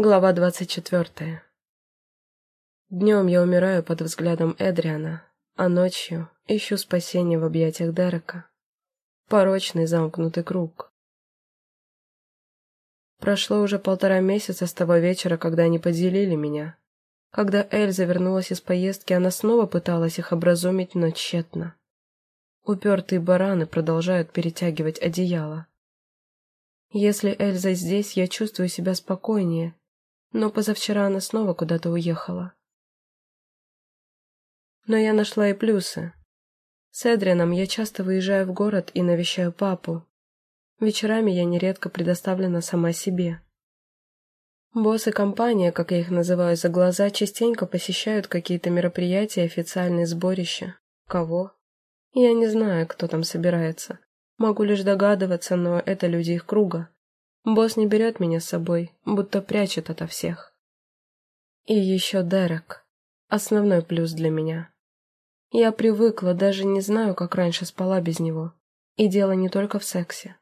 Глава двадцать четвертая. Днем я умираю под взглядом Эдриана, а ночью ищу спасения в объятиях Дерека. Порочный замкнутый круг. Прошло уже полтора месяца с того вечера, когда они поделили меня. Когда Эльза вернулась из поездки, она снова пыталась их образумить, но тщетно. Упертые бараны продолжают перетягивать одеяло. Если Эльза здесь, я чувствую себя спокойнее, но позавчера она снова куда-то уехала. Но я нашла и плюсы. С Эдрианом я часто выезжаю в город и навещаю папу. Вечерами я нередко предоставлена сама себе. Босс и компания, как я их называю за глаза, частенько посещают какие-то мероприятия, официальные сборища. Кого? Я не знаю, кто там собирается. Могу лишь догадываться, но это люди их круга. Босс не берет меня с собой, будто прячет ото всех. И еще Дерек. Основной плюс для меня. Я привыкла, даже не знаю, как раньше спала без него. И дело не только в сексе.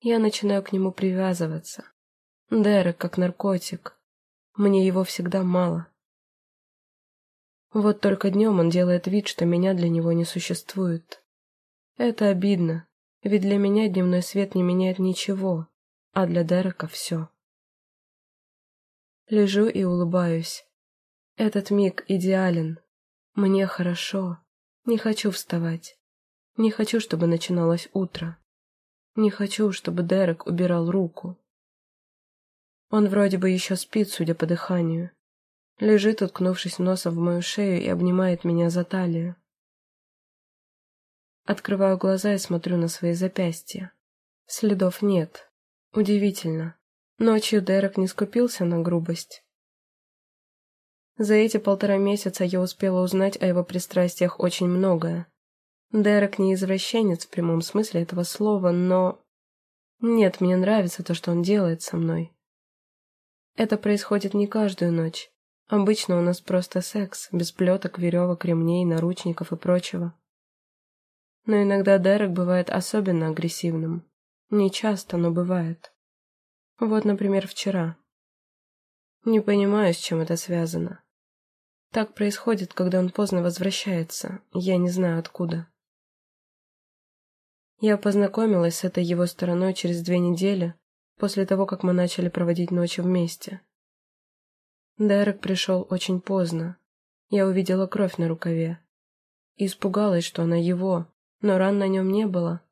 Я начинаю к нему привязываться. Дерек как наркотик. Мне его всегда мало. Вот только днем он делает вид, что меня для него не существует. Это обидно, ведь для меня дневной свет не меняет ничего, а для Дерека все. Лежу и улыбаюсь. Этот миг идеален. Мне хорошо. Не хочу вставать. Не хочу, чтобы начиналось утро. Не хочу, чтобы Дерек убирал руку. Он вроде бы еще спит, судя по дыханию. Лежит, уткнувшись носом в мою шею и обнимает меня за талию. Открываю глаза и смотрю на свои запястья. Следов нет. Удивительно. Ночью Дерек не скупился на грубость. За эти полтора месяца я успела узнать о его пристрастиях очень многое. Дерек не извращенец в прямом смысле этого слова, но... Нет, мне нравится то, что он делает со мной. Это происходит не каждую ночь. Обычно у нас просто секс, без плеток, веревок, ремней, наручников и прочего. Но иногда Дерек бывает особенно агрессивным. Не часто, но бывает. Вот, например, вчера. Не понимаю, с чем это связано. Так происходит, когда он поздно возвращается, я не знаю откуда. Я познакомилась с этой его стороной через две недели, после того, как мы начали проводить ночи вместе. Дерек пришел очень поздно. Я увидела кровь на рукаве. Испугалась, что она его, но ран на нем не было,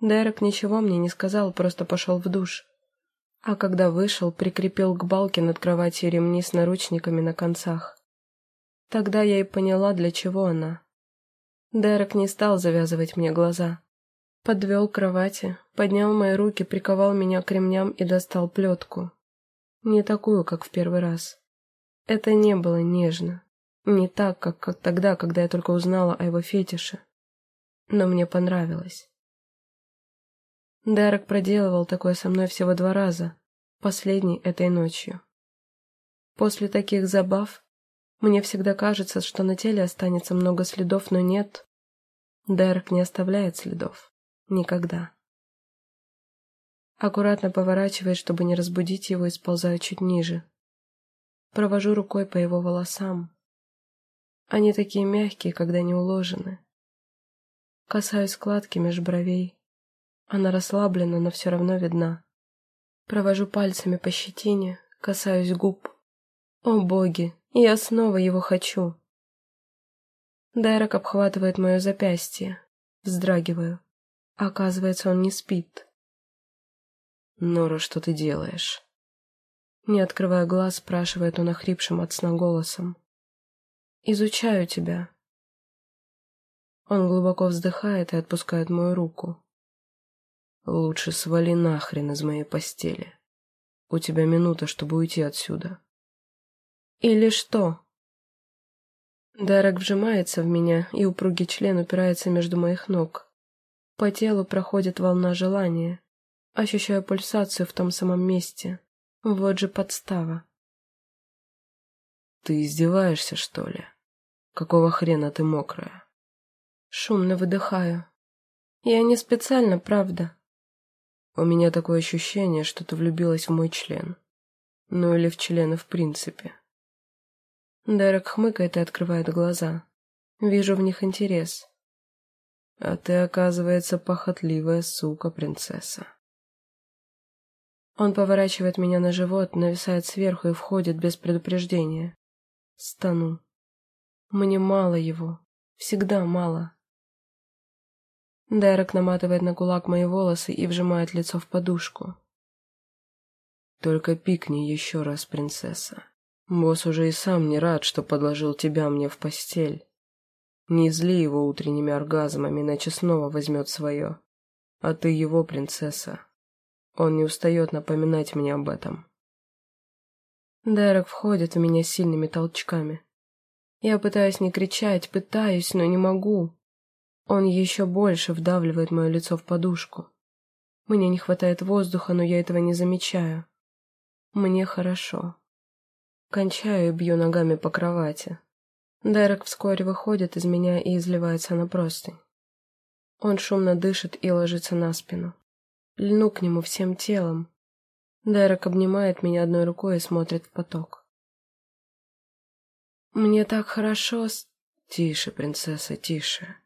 Дерек ничего мне не сказал, просто пошел в душ. А когда вышел, прикрепил к балке над кроватью ремни с наручниками на концах. Тогда я и поняла, для чего она. Дерек не стал завязывать мне глаза. Подвел к кровати, поднял мои руки, приковал меня к ремням и достал плетку. Не такую, как в первый раз. Это не было нежно. Не так, как тогда, когда я только узнала о его фетише. Но мне понравилось. Дерек проделывал такое со мной всего два раза, последний этой ночью. После таких забав мне всегда кажется, что на теле останется много следов, но нет. Дерек не оставляет следов. Никогда. Аккуратно поворачивает, чтобы не разбудить его, и сползаю чуть ниже. Провожу рукой по его волосам. Они такие мягкие, когда не уложены. Касаюсь складки меж бровей. Она расслаблена, но все равно видна. Провожу пальцами по щетине, касаюсь губ. О боги, я снова его хочу. Дайрок обхватывает мое запястье. Вздрагиваю. Оказывается, он не спит. «Нора, что ты делаешь?» Не открывая глаз, спрашивает он охрипшим от сна голосом. «Изучаю тебя». Он глубоко вздыхает и отпускает мою руку. Лучше свали нахрен из моей постели. У тебя минута, чтобы уйти отсюда. Или что? Дарек вжимается в меня, и упругий член упирается между моих ног. По телу проходит волна желания. Ощущаю пульсацию в том самом месте. Вот же подстава. Ты издеваешься, что ли? Какого хрена ты мокрая? Шумно выдыхаю. Я не специально, правда. У меня такое ощущение, что ты влюбилась в мой член. Ну или в члены в принципе. Дерек хмыкает и открывает глаза. Вижу в них интерес. А ты, оказывается, похотливая сука, принцесса. Он поворачивает меня на живот, нависает сверху и входит без предупреждения. Стану. Мне мало его. Всегда мало. Дерек наматывает на кулак мои волосы и вжимает лицо в подушку. Только пикни еще раз, принцесса. Босс уже и сам не рад, что подложил тебя мне в постель. Не зли его утренними оргазмами, иначе снова возьмет свое. А ты его, принцесса. Он не устает напоминать мне об этом. Дерек входит в меня сильными толчками. Я пытаюсь не кричать, пытаюсь, но не могу. Он еще больше вдавливает мое лицо в подушку. Мне не хватает воздуха, но я этого не замечаю. Мне хорошо. Кончаю и бью ногами по кровати. Дерек вскоре выходит из меня и изливается на простынь. Он шумно дышит и ложится на спину. Льну к нему всем телом. Дерек обнимает меня одной рукой и смотрит в поток. «Мне так хорошо с...» «Тише, принцесса, тише!»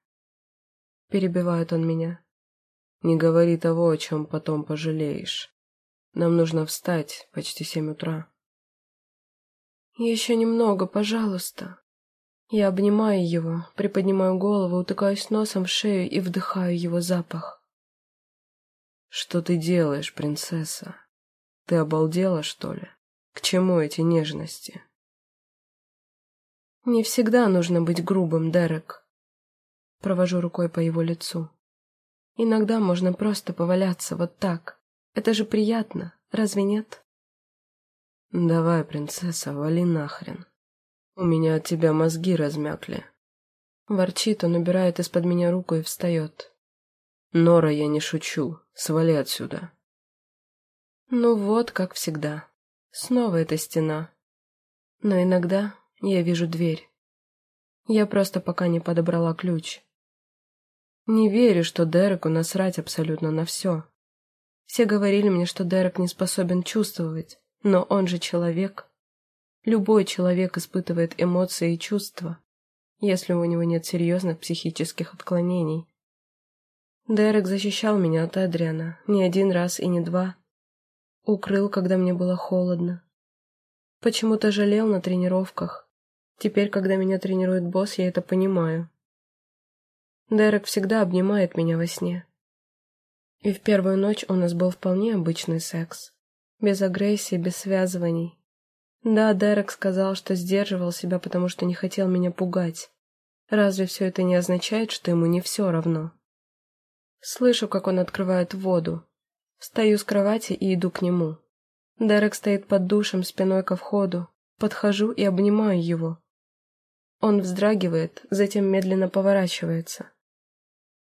Перебивает он меня. «Не говори того, о чем потом пожалеешь. Нам нужно встать, почти семь утра». «Еще немного, пожалуйста». Я обнимаю его, приподнимаю голову, утыкаюсь носом в шею и вдыхаю его запах. «Что ты делаешь, принцесса? Ты обалдела, что ли? К чему эти нежности?» «Не всегда нужно быть грубым, Дерек». Провожу рукой по его лицу. «Иногда можно просто поваляться вот так. Это же приятно, разве нет?» «Давай, принцесса, вали нахрен. У меня от тебя мозги размякли». Ворчит, он убирает из-под меня руку и встает. «Нора, я не шучу. Свали отсюда». Ну вот, как всегда. Снова эта стена. Но иногда я вижу дверь. Я просто пока не подобрала ключ. Не верю, что Дереку насрать абсолютно на все. Все говорили мне, что Дерек не способен чувствовать, но он же человек. Любой человек испытывает эмоции и чувства, если у него нет серьезных психических отклонений. Дерек защищал меня от Адриана не один раз и не два. Укрыл, когда мне было холодно. Почему-то жалел на тренировках. Теперь, когда меня тренирует босс, я это понимаю. Дерек всегда обнимает меня во сне. И в первую ночь у нас был вполне обычный секс. Без агрессии, без связываний. Да, Дерек сказал, что сдерживал себя, потому что не хотел меня пугать. Разве все это не означает, что ему не все равно? Слышу, как он открывает воду. Встаю с кровати и иду к нему. Дерек стоит под душем спиной ко входу. Подхожу и обнимаю его. Он вздрагивает, затем медленно поворачивается.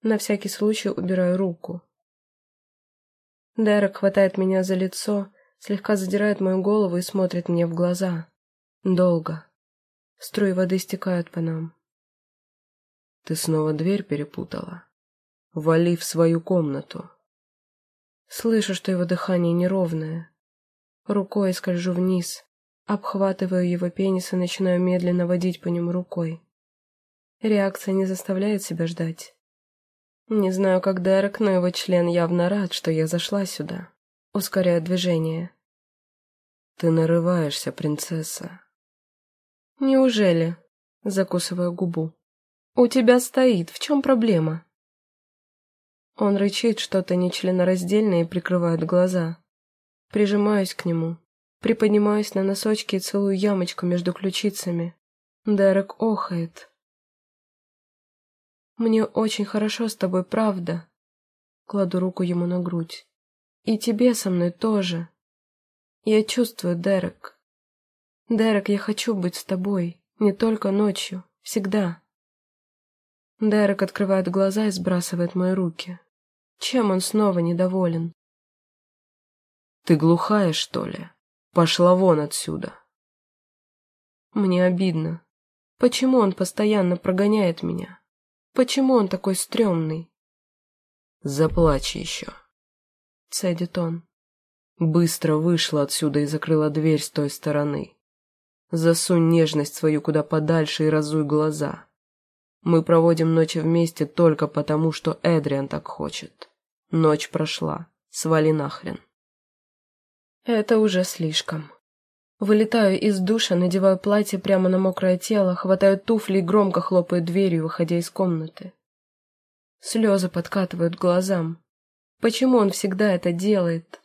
На всякий случай убираю руку. Дерек хватает меня за лицо, слегка задирает мою голову и смотрит мне в глаза. Долго. Струи воды стекают по нам. Ты снова дверь перепутала. Вали в свою комнату. Слышу, что его дыхание неровное. Рукой скольжу вниз, обхватываю его пенис и начинаю медленно водить по нему рукой. Реакция не заставляет себя ждать. Не знаю, как Дерек, но его член явно рад, что я зашла сюда. Ускоряю движение. «Ты нарываешься, принцесса». «Неужели?» — закусываю губу. «У тебя стоит. В чем проблема?» Он рычит что-то нечленораздельное и прикрывает глаза. Прижимаюсь к нему, приподнимаюсь на носочки и целую ямочку между ключицами. Дерек охает. «Мне очень хорошо с тобой, правда?» Кладу руку ему на грудь. И тебе со мной тоже. Я чувствую, Дерек. Дерек, я хочу быть с тобой, не только ночью, всегда. Дерек открывает глаза и сбрасывает мои руки. Чем он снова недоволен? Ты глухая, что ли? Пошла вон отсюда. Мне обидно. Почему он постоянно прогоняет меня? Почему он такой стрёмный? Заплачь еще цедит он. Быстро вышла отсюда и закрыла дверь с той стороны. Засунь нежность свою куда подальше и разуй глаза. Мы проводим ночи вместе только потому, что Эдриан так хочет. Ночь прошла. Свали нахрен. Это уже слишком. Вылетаю из душа, надеваю платье прямо на мокрое тело, хватаю туфли и громко хлопаю дверью, выходя из комнаты. Слезы подкатывают глазам. Почему он всегда это делает?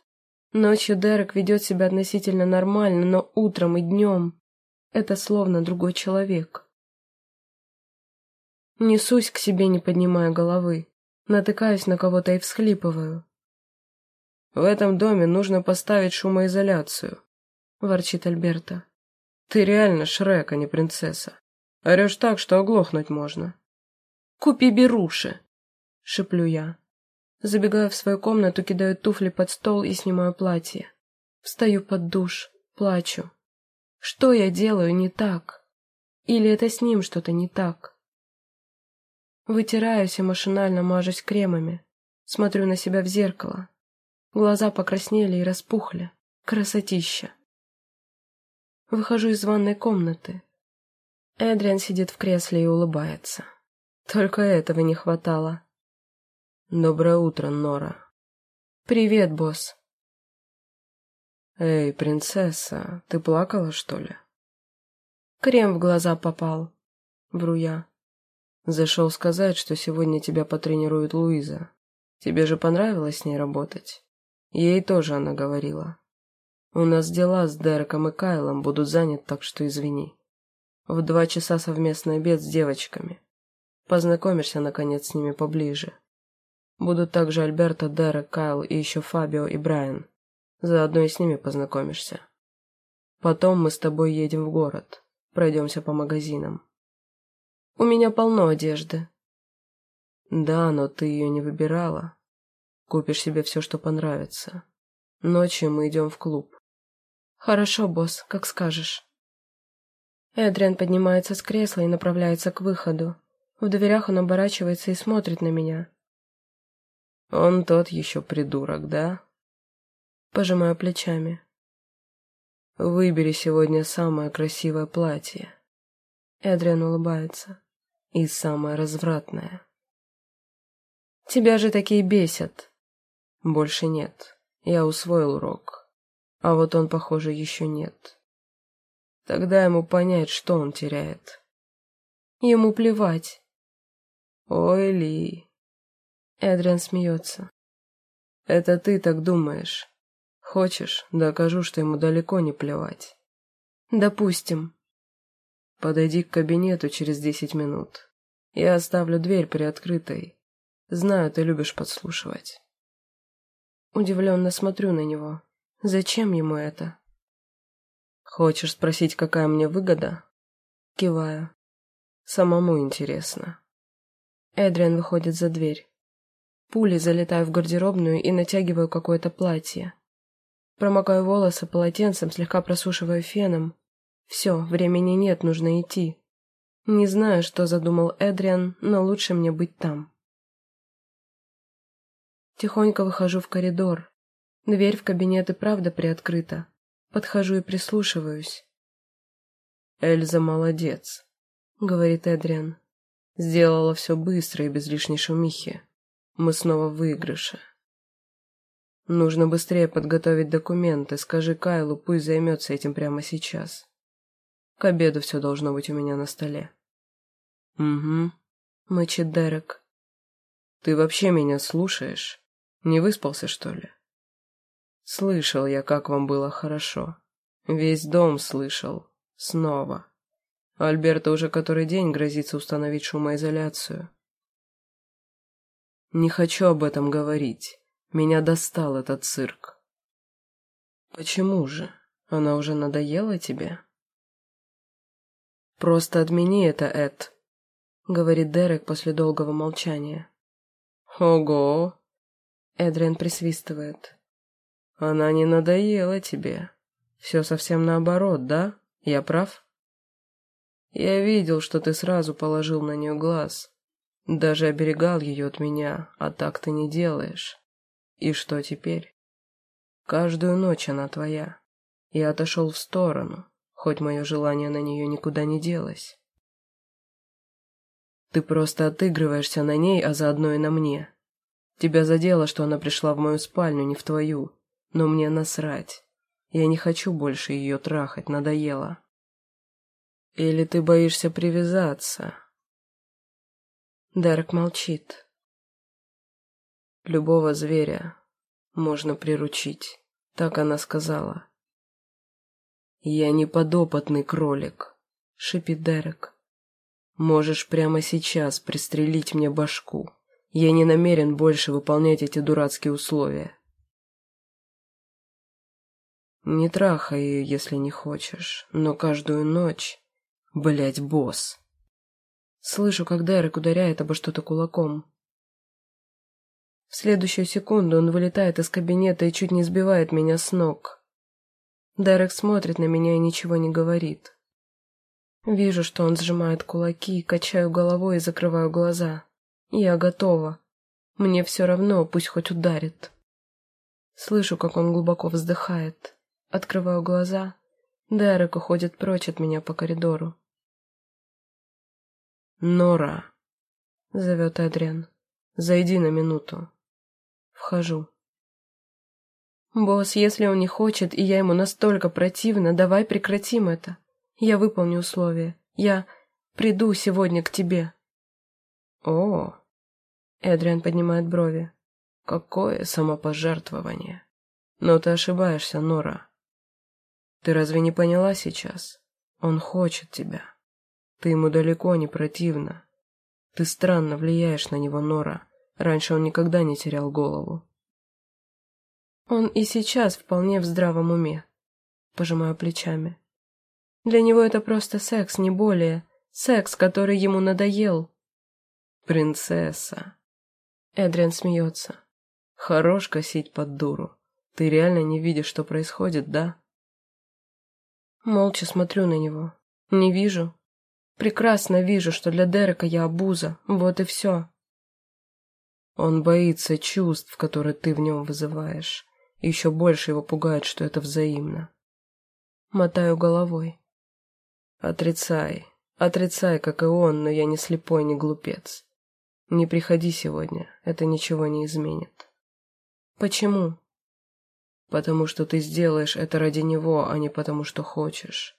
Ночью Дерек ведет себя относительно нормально, но утром и днем это словно другой человек. Несусь к себе, не поднимая головы. Натыкаюсь на кого-то и всхлипываю. «В этом доме нужно поставить шумоизоляцию», — ворчит Альберта. «Ты реально Шрек, а не принцесса. Орешь так, что оглохнуть можно». «Купи беруши!» — шеплю я. Забегаю в свою комнату, кидаю туфли под стол и снимаю платье. Встаю под душ, плачу. Что я делаю не так? Или это с ним что-то не так? Вытираюсь и машинально мажусь кремами. Смотрю на себя в зеркало. Глаза покраснели и распухли. Красотища. Выхожу из ванной комнаты. Эдриан сидит в кресле и улыбается. Только этого не хватало. «Доброе утро, Нора». «Привет, босс». «Эй, принцесса, ты плакала, что ли?» «Крем в глаза попал», — вру я. Зашел сказать, что сегодня тебя потренирует Луиза. Тебе же понравилось с ней работать? Ей тоже она говорила. У нас дела с Дереком и Кайлом будут заняты, так что извини. В два часа совместный обед с девочками. Познакомишься, наконец, с ними поближе. Будут также Альберто, Дерек, Кайл и еще Фабио и Брайан. Заодно и с ними познакомишься. Потом мы с тобой едем в город. Пройдемся по магазинам. У меня полно одежды. Да, но ты ее не выбирала. Купишь себе все, что понравится. Ночью мы идем в клуб. Хорошо, босс, как скажешь. Эдриан поднимается с кресла и направляется к выходу. В дверях он оборачивается и смотрит на меня. Он тот еще придурок, да? Пожимаю плечами. Выбери сегодня самое красивое платье. Эдриан улыбается и самое развратное. Тебя же такие бесят. Больше нет. Я усвоил урок. А вот он, похоже, еще нет. Тогда ему понять, что он теряет. Ему плевать. Ой, Ли. Эдриан смеется. Это ты так думаешь. Хочешь, докажу, что ему далеко не плевать. Допустим. Подойди к кабинету через десять минут. Я оставлю дверь приоткрытой. Знаю, ты любишь подслушивать. Удивленно смотрю на него. Зачем ему это? Хочешь спросить, какая мне выгода? Киваю. Самому интересно. Эдриан выходит за дверь. Пулей залетаю в гардеробную и натягиваю какое-то платье. Промокаю волосы полотенцем, слегка просушиваю феном, все, времени нет, нужно идти. Не знаю, что задумал Эдриан, но лучше мне быть там. Тихонько выхожу в коридор. Дверь в кабинет и правда приоткрыта. Подхожу и прислушиваюсь. «Эльза молодец», — говорит Эдриан. «Сделала все быстро и без лишней шумихи. Мы снова в выигрыше». «Нужно быстрее подготовить документы. Скажи Кайлу, пусть займется этим прямо сейчас». К обеду все должно быть у меня на столе. Угу, мычит Дерек. Ты вообще меня слушаешь? Не выспался, что ли? Слышал я, как вам было хорошо. Весь дом слышал. Снова. Альберта уже который день грозится установить шумоизоляцию. Не хочу об этом говорить. Меня достал этот цирк. Почему же? Она уже надоела тебе? «Просто отмени это, Эд», — говорит Дерек после долгого молчания. «Ого!» — Эдриан присвистывает. «Она не надоела тебе. Все совсем наоборот, да? Я прав?» «Я видел, что ты сразу положил на нее глаз. Даже оберегал ее от меня, а так ты не делаешь. И что теперь?» Каждую ночь она твоя. Я отошел в сторону, хоть мое желание на нее никуда не делось. Ты просто отыгрываешься на ней, а заодно и на мне. Тебя задело, что она пришла в мою спальню, не в твою. Но мне насрать. Я не хочу больше ее трахать, надоело. Или ты боишься привязаться? Дерек молчит. Любого зверя можно приручить, так она сказала. Я не подопытный кролик, шипит Дерек. Можешь прямо сейчас пристрелить мне башку. Я не намерен больше выполнять эти дурацкие условия. Не трахай ее, если не хочешь, но каждую ночь... Блять, босс. Слышу, как Дерек ударяет обо что-то кулаком. В следующую секунду он вылетает из кабинета и чуть не сбивает меня с ног. Дерек смотрит на меня и ничего не говорит. Вижу, что он сжимает кулаки, качаю головой и закрываю глаза. Я готова. Мне все равно, пусть хоть ударит. Слышу, как он глубоко вздыхает. Открываю глаза. Дерек уходит прочь от меня по коридору. «Нора!» — зовет Эдриан. «Зайди на минуту». Вхожу. «Босс, если он не хочет, и я ему настолько противна, давай прекратим это. Я выполню условия. Я приду сегодня к тебе». «О!» Эдриан поднимает брови. «Какое самопожертвование! Но ты ошибаешься, Нора. Ты разве не поняла сейчас? Он хочет тебя. Ты ему далеко не противна. Ты странно влияешь на него, Нора. Раньше он никогда не терял голову». «Он и сейчас вполне в здравом уме», — пожимаю плечами. Для него это просто секс, не более. Секс, который ему надоел. «Принцесса!» Эдриан смеется. «Хорош косить под дуру. Ты реально не видишь, что происходит, да?» Молча смотрю на него. Не вижу. Прекрасно вижу, что для Дерека я обуза. Вот и все. Он боится чувств, которые ты в нем вызываешь. И еще больше его пугает, что это взаимно. Мотаю головой. Отрицай. Отрицай, как и он, но я не слепой, не глупец. Не приходи сегодня, это ничего не изменит. Почему? Потому что ты сделаешь это ради него, а не потому что хочешь.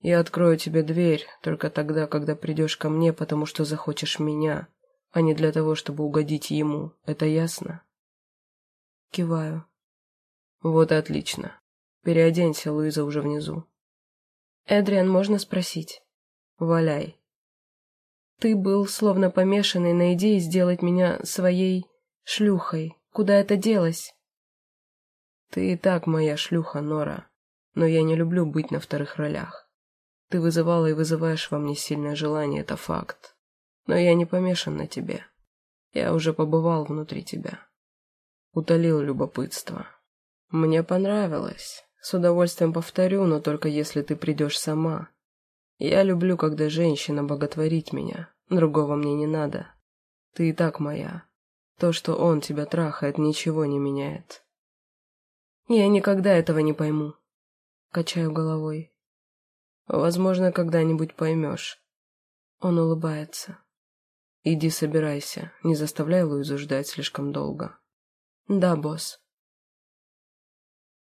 Я открою тебе дверь только тогда, когда придешь ко мне, потому что захочешь меня, а не для того, чтобы угодить ему. Это ясно? Киваю. Вот и отлично. Переоденься, Луиза уже внизу. Эдриан, можно спросить? Валяй. Ты был словно помешанный на идее сделать меня своей шлюхой. Куда это делось? Ты и так моя шлюха, Нора, но я не люблю быть на вторых ролях. Ты вызывала и вызываешь во мне сильное желание, это факт. Но я не помешан на тебе. Я уже побывал внутри тебя. Утолил любопытство. Мне понравилось. С удовольствием повторю, но только если ты придешь сама. Я люблю, когда женщина боготворит меня. Другого мне не надо. Ты и так моя. То, что он тебя трахает, ничего не меняет. Я никогда этого не пойму. Качаю головой. Возможно, когда-нибудь поймешь. Он улыбается. Иди собирайся, не заставляй Луизу ждать слишком долго. Да, босс.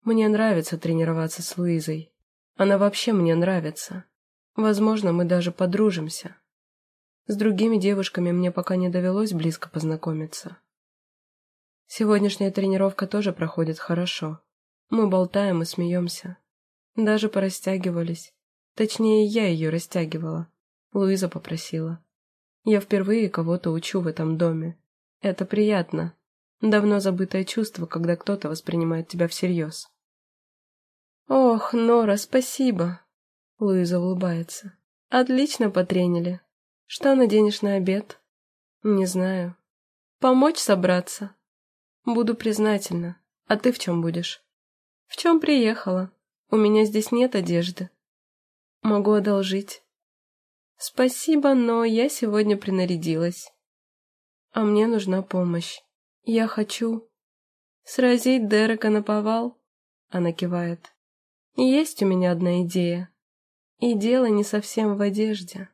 Мне нравится тренироваться с Луизой. Она вообще мне нравится. Возможно, мы даже подружимся. С другими девушками мне пока не довелось близко познакомиться. Сегодняшняя тренировка тоже проходит хорошо. Мы болтаем и смеемся. Даже порастягивались. Точнее, я ее растягивала. Луиза попросила. Я впервые кого-то учу в этом доме. Это приятно. Давно забытое чувство, когда кто-то воспринимает тебя всерьез. «Ох, Нора, спасибо!» Луиза улыбается. «Отлично потренили. Что наденешь на обед?» «Не знаю. Помочь собраться?» «Буду признательна. А ты в чем будешь?» «В чем приехала? У меня здесь нет одежды». «Могу одолжить». «Спасибо, но я сегодня принарядилась». «А мне нужна помощь. Я хочу... Сразить Дерека на повал? Она кивает. Есть у меня одна идея. И дело не совсем в одежде.